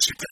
всегда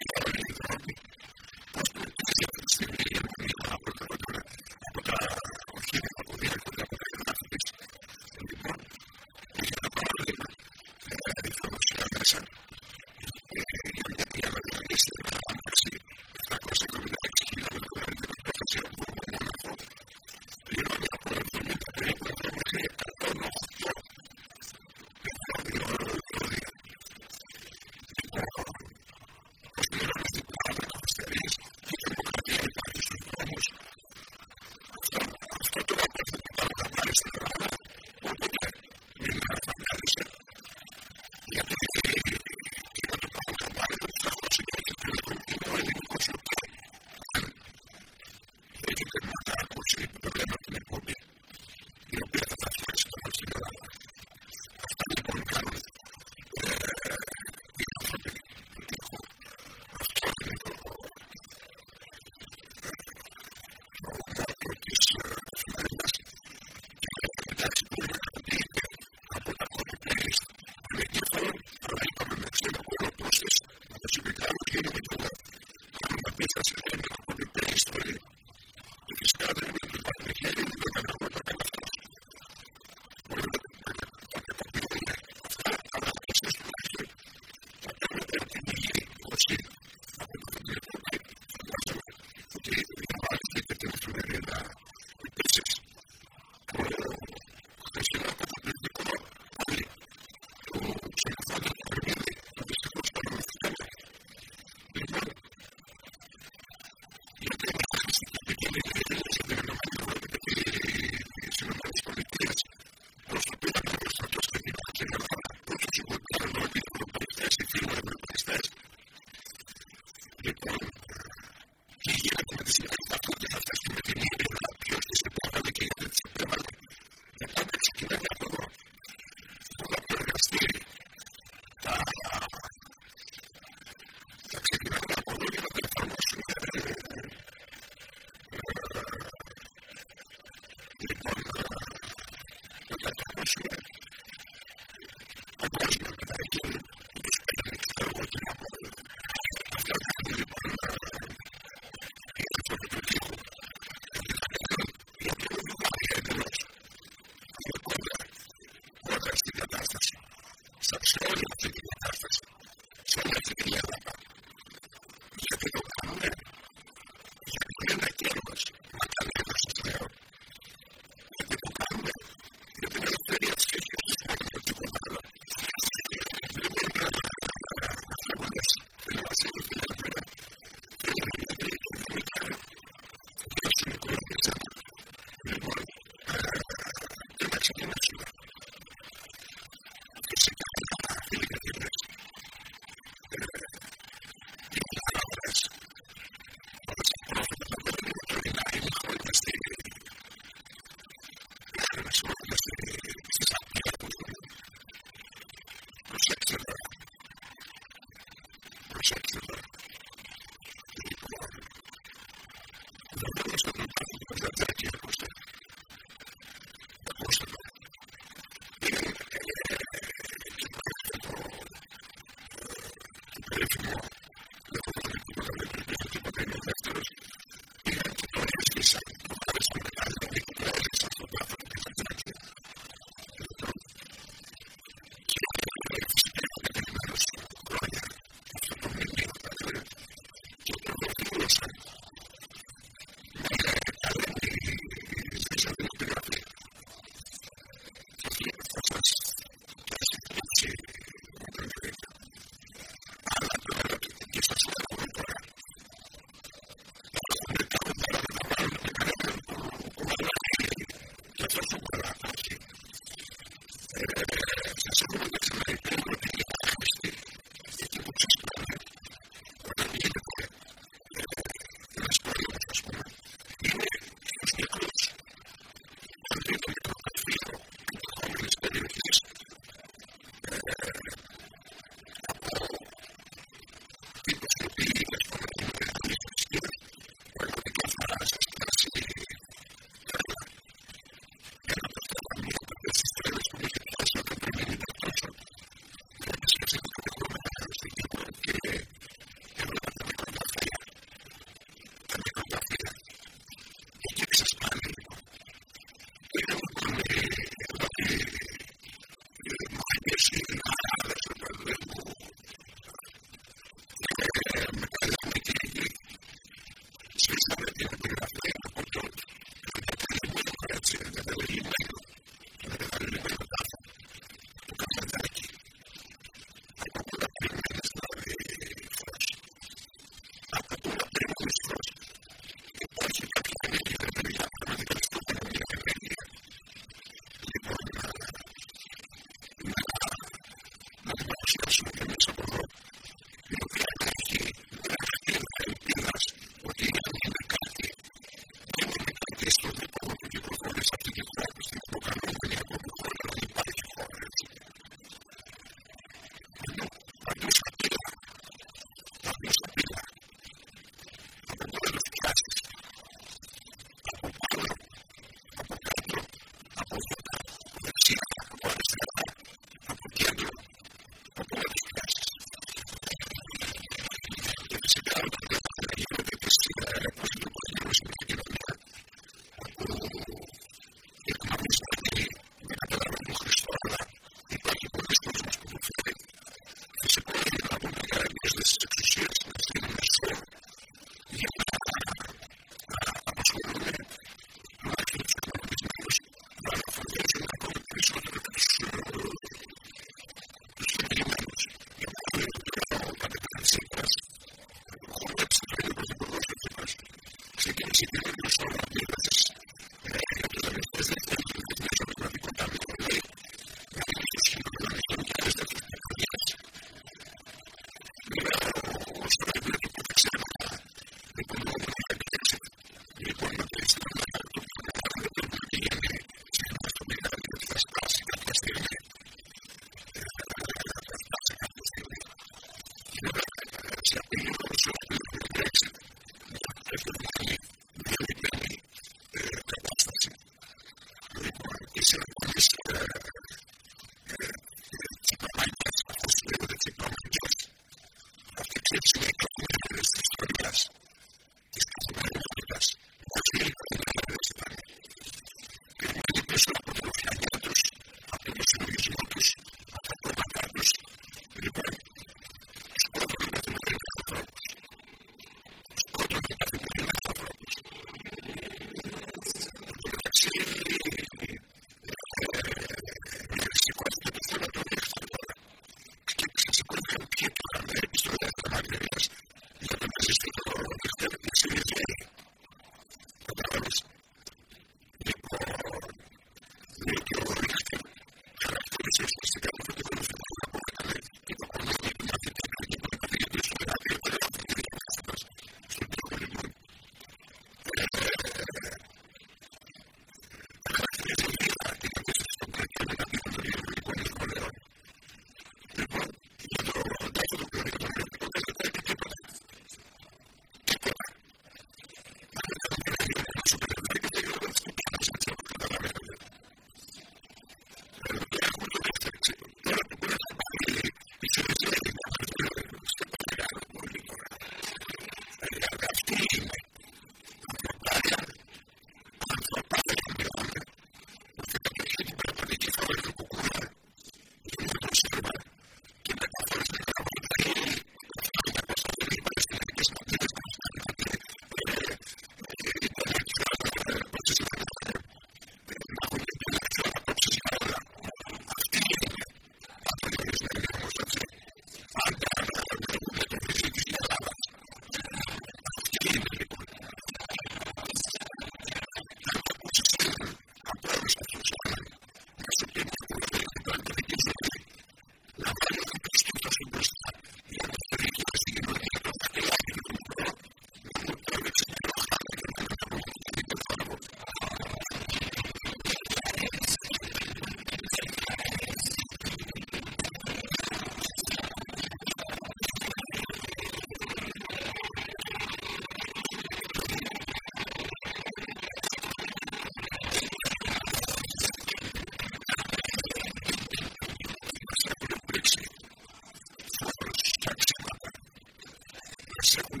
Thank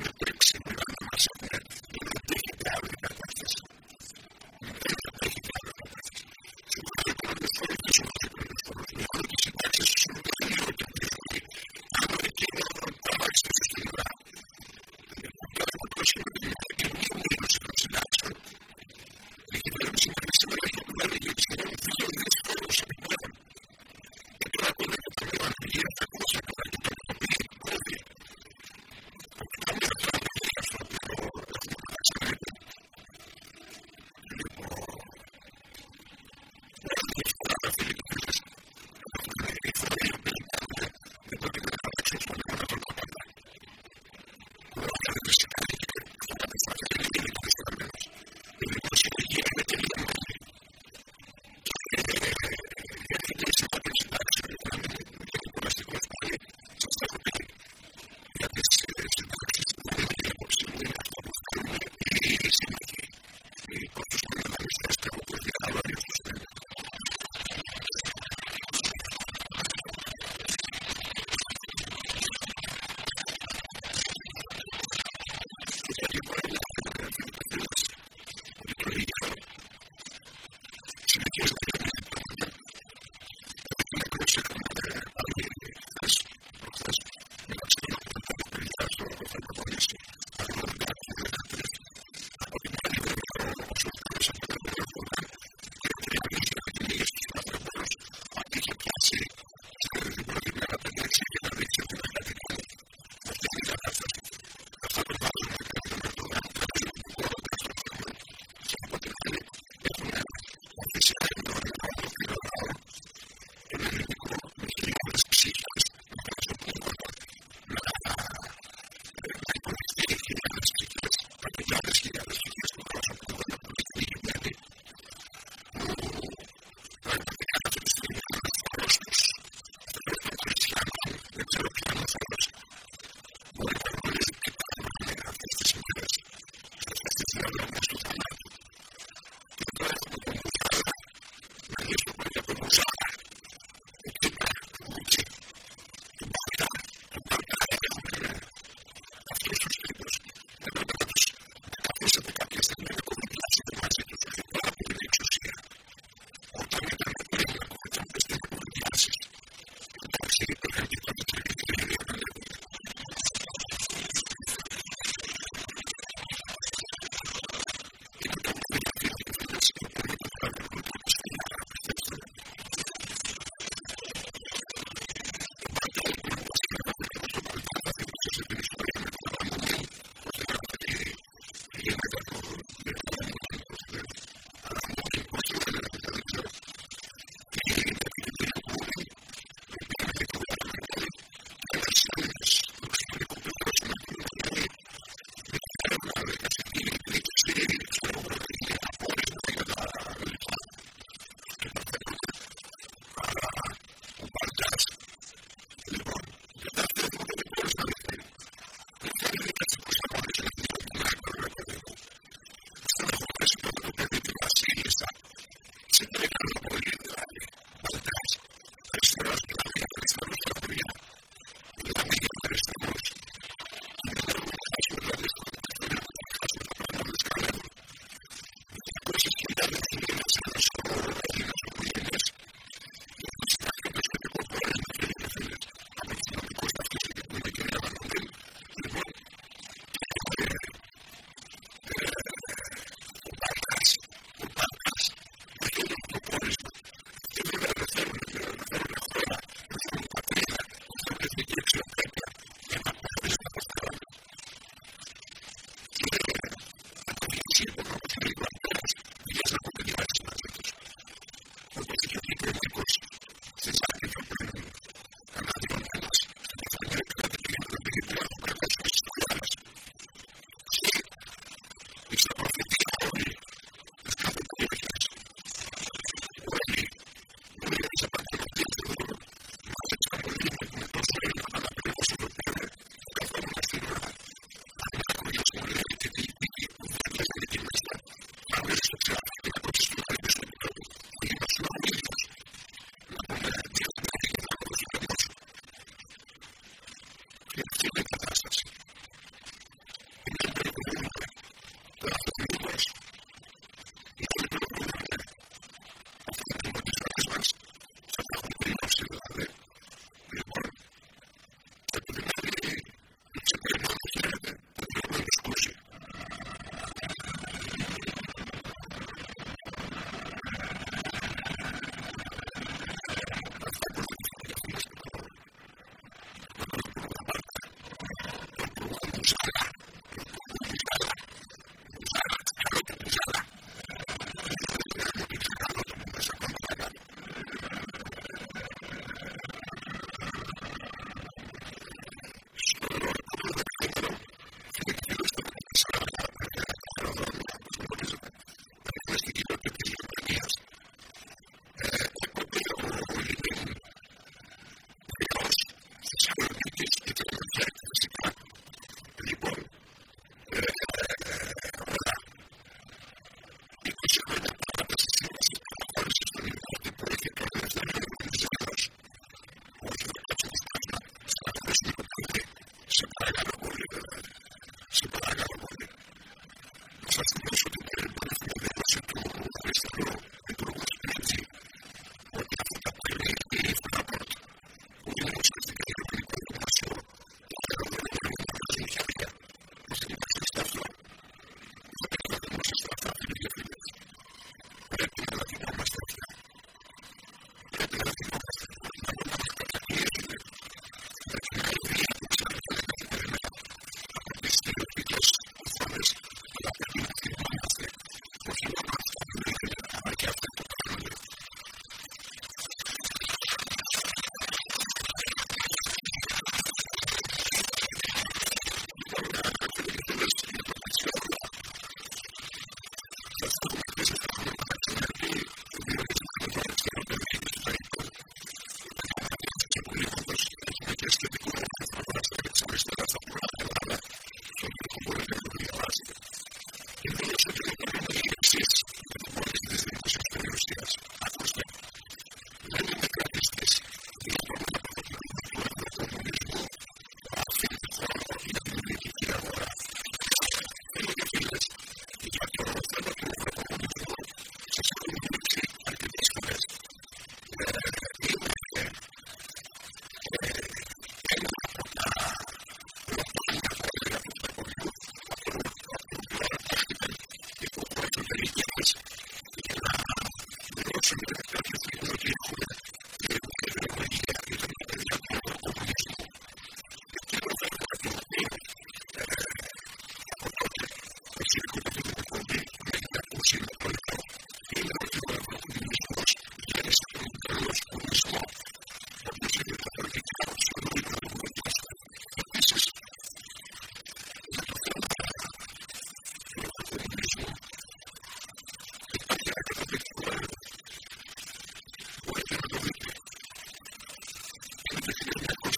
English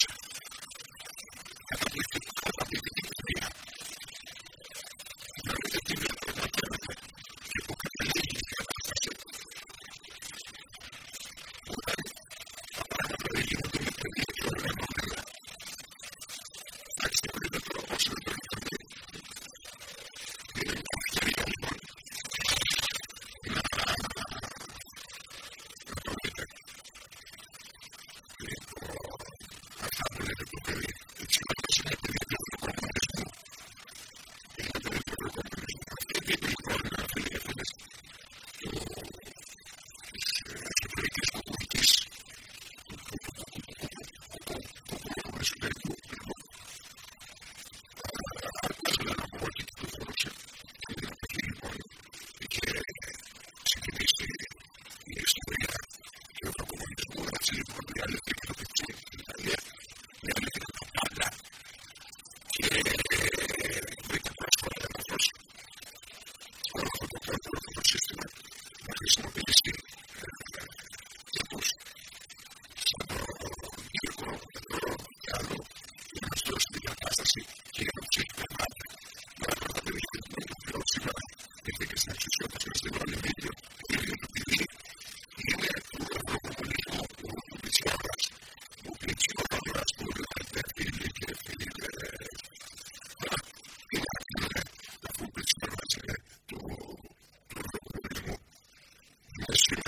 ministry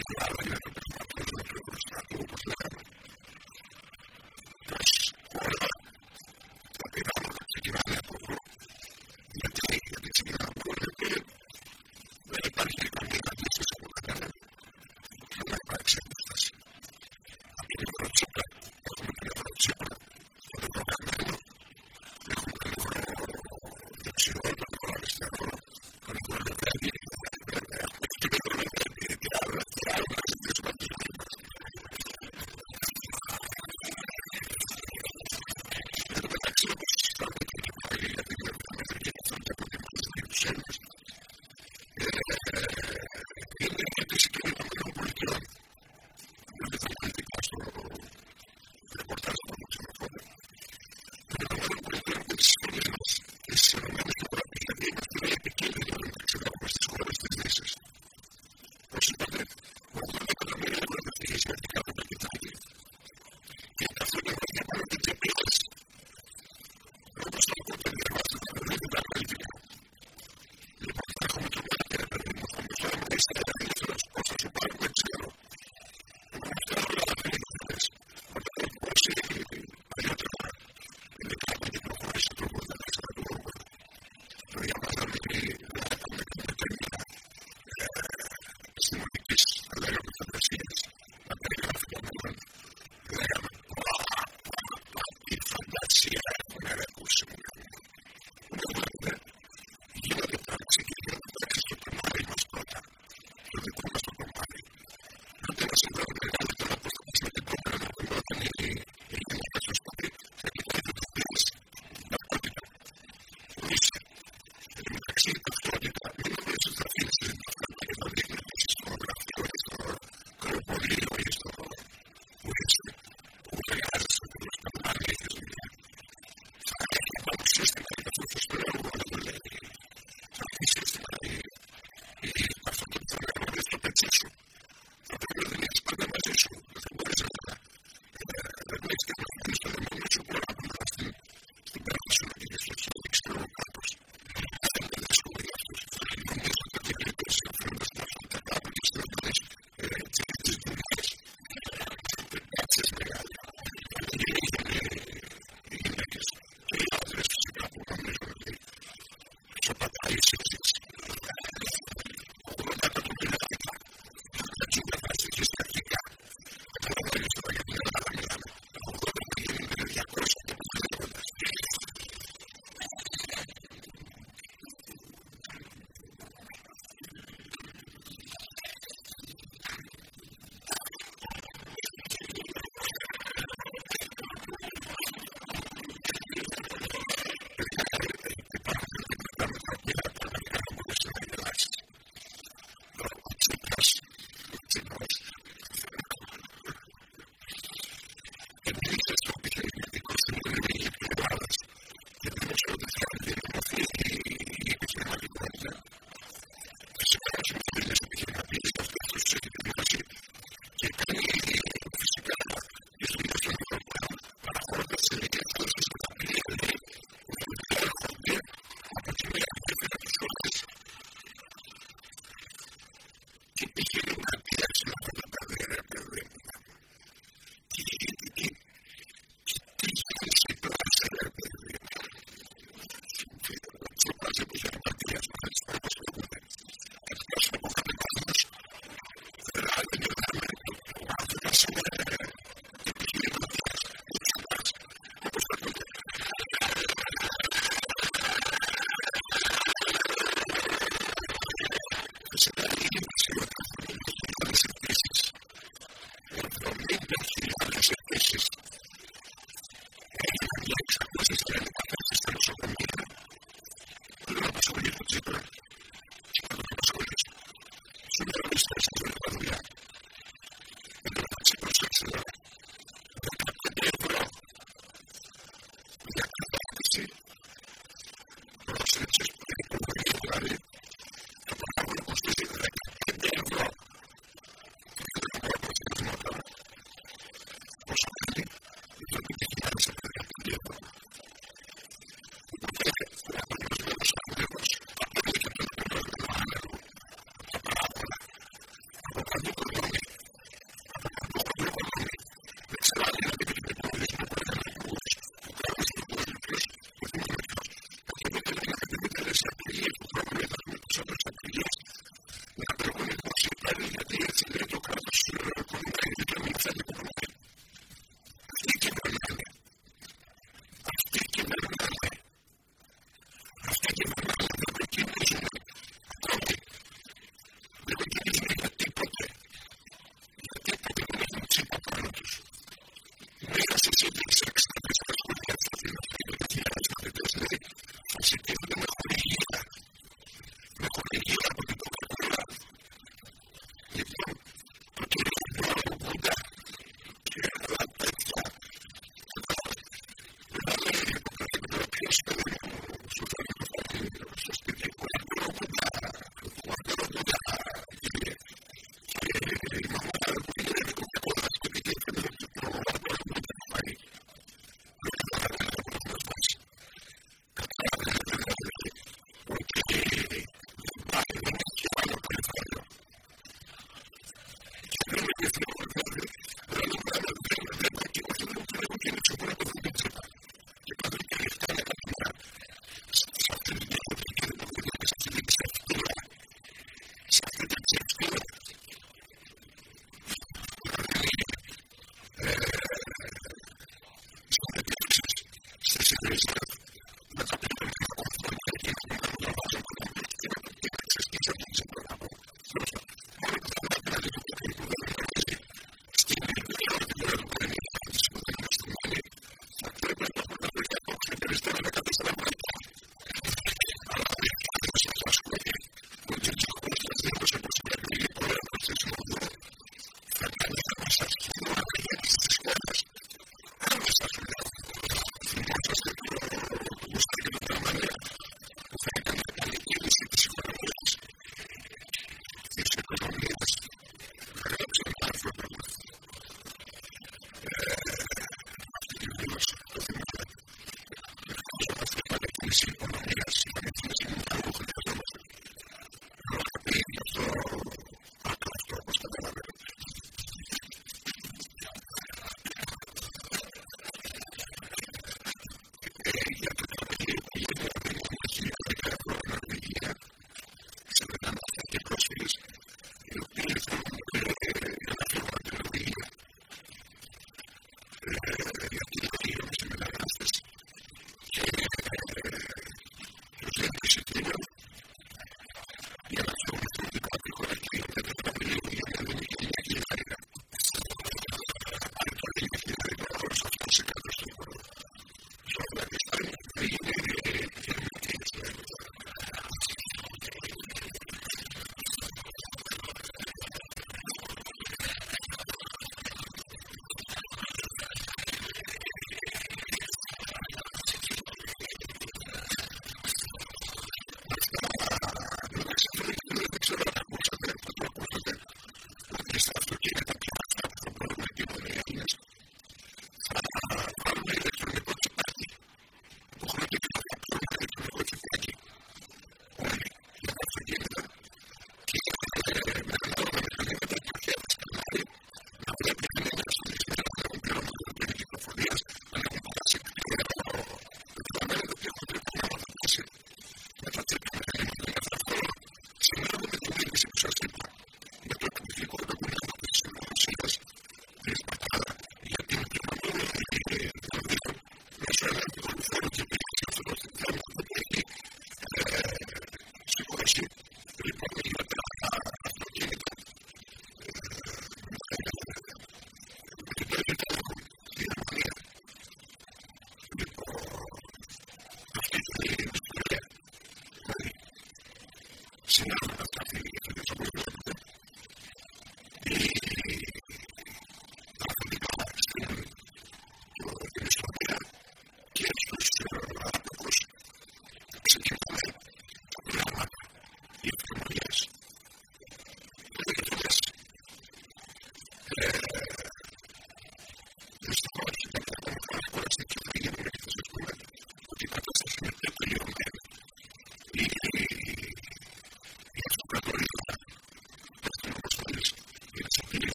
to be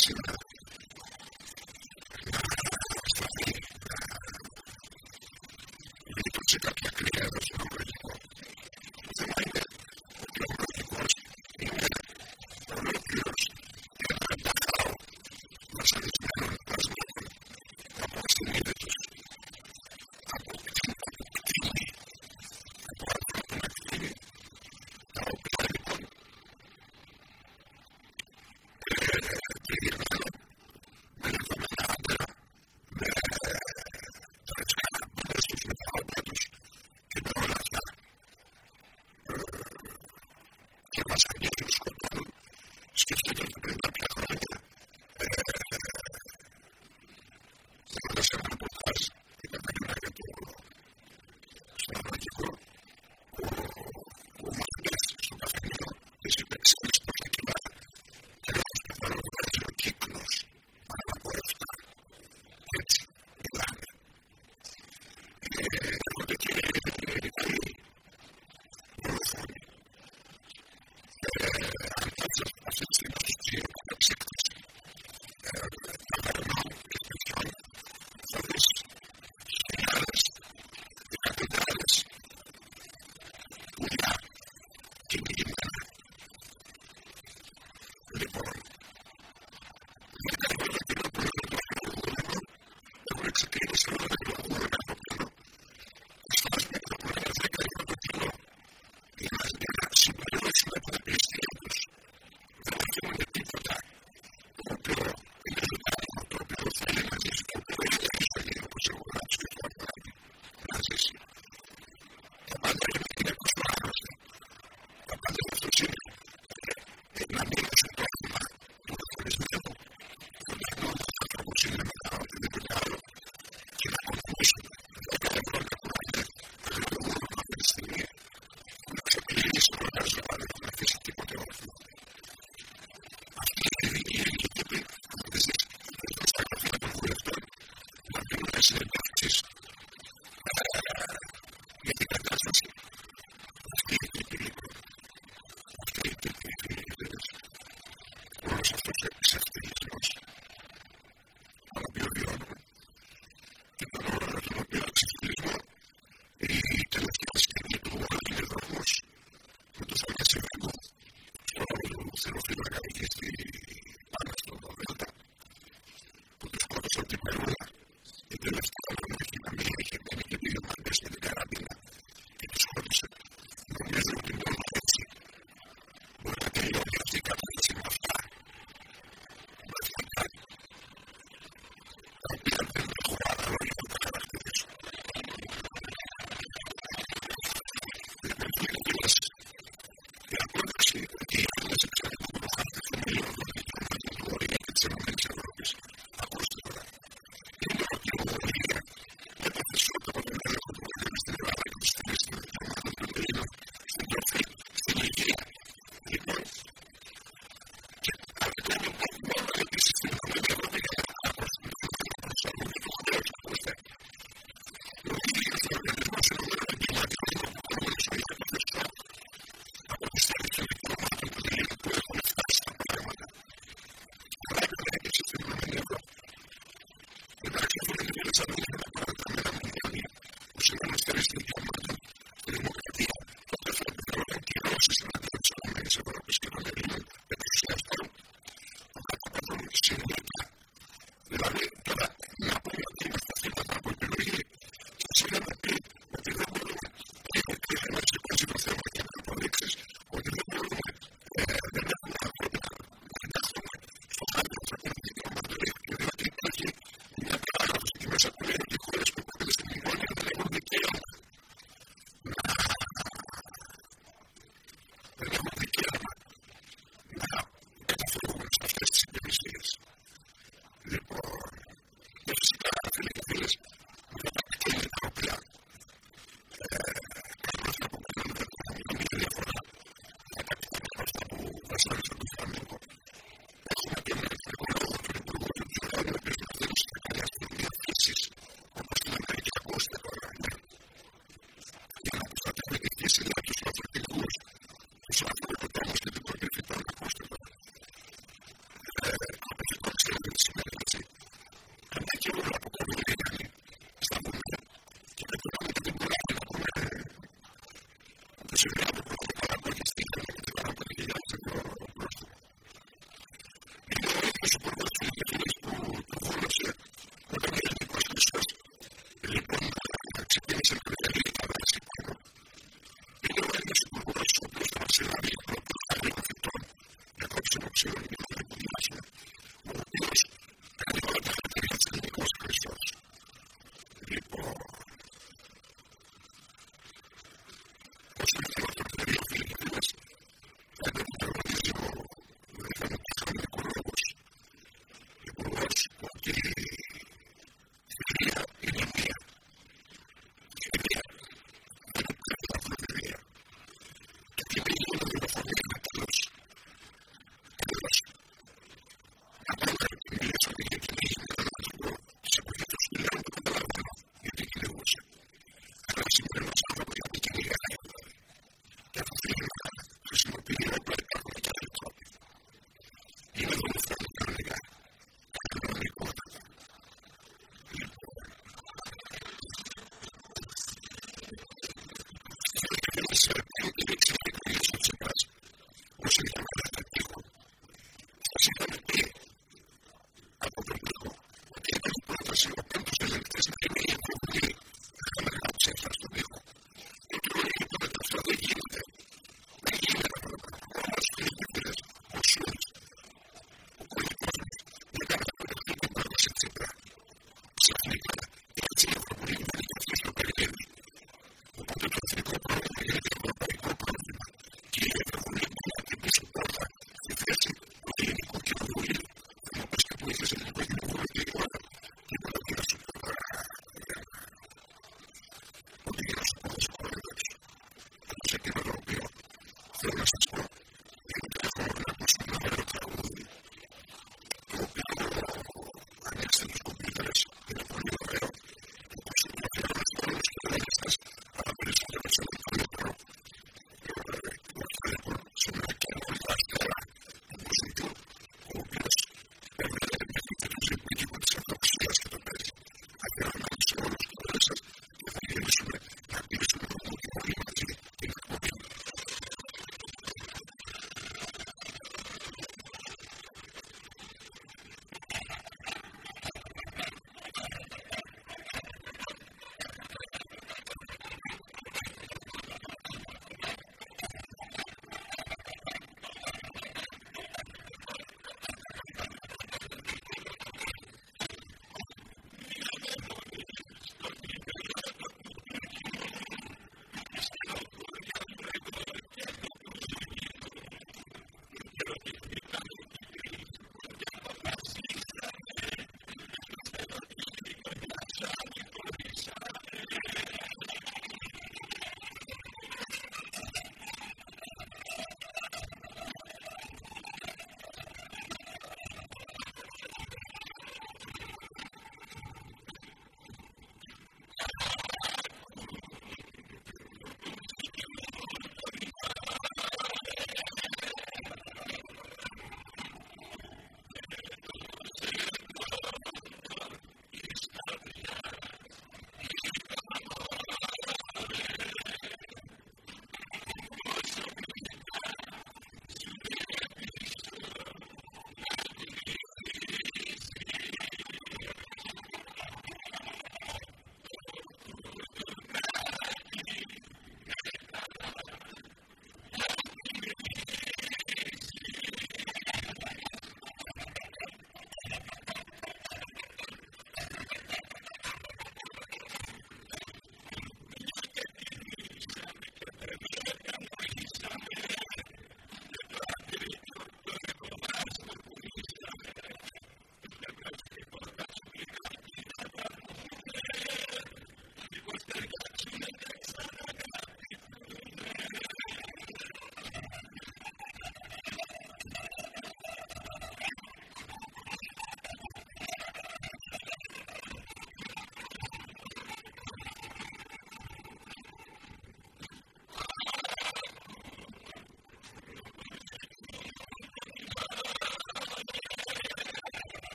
Jesus. Gracias.